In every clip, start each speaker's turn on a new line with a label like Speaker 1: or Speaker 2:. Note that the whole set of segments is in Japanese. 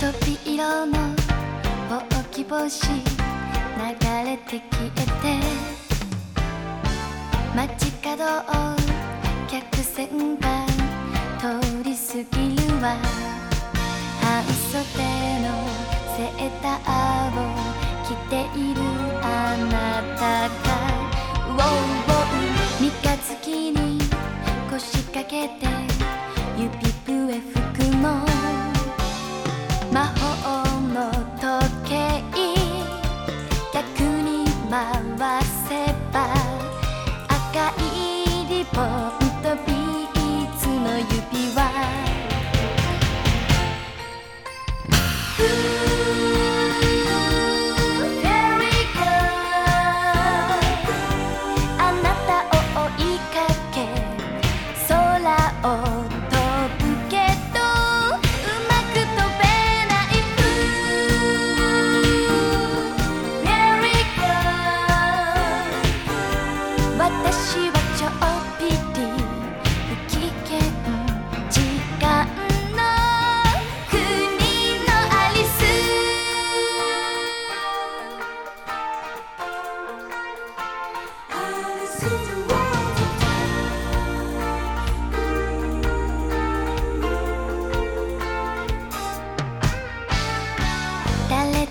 Speaker 1: 飛び色のほうき星流れて消えて街角を客船が通り過ぎるわ。ターを着ているあなたがウォウウォウ三日月に腰掛けて指笛吹くの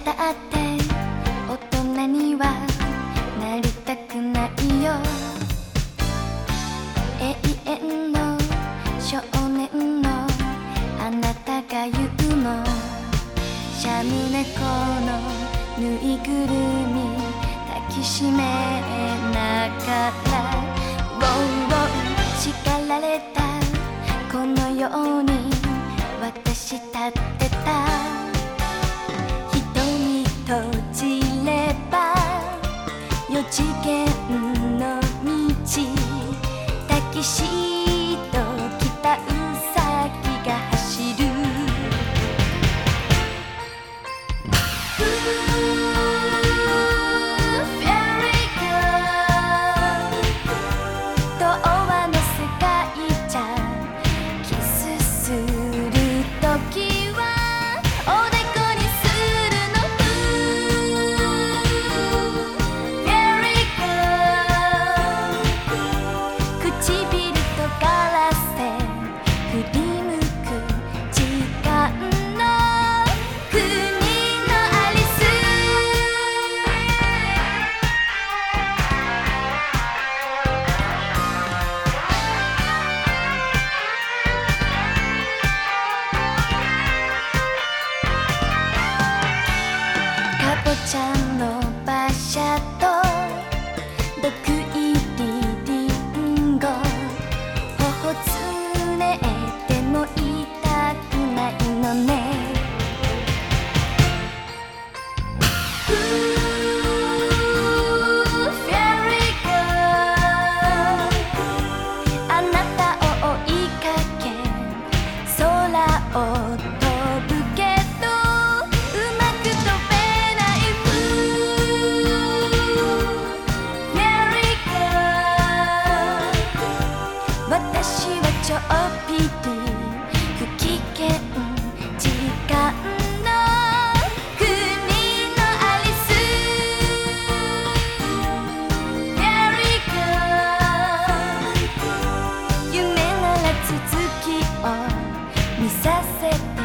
Speaker 1: だって大人にはなりたくないよ。永遠の少年のあなたが言うの。シャム猫のぬいぐるみ抱きしめながらウォウウォウ叱られた。このように私立ってた瞳タキ Chán! That's it.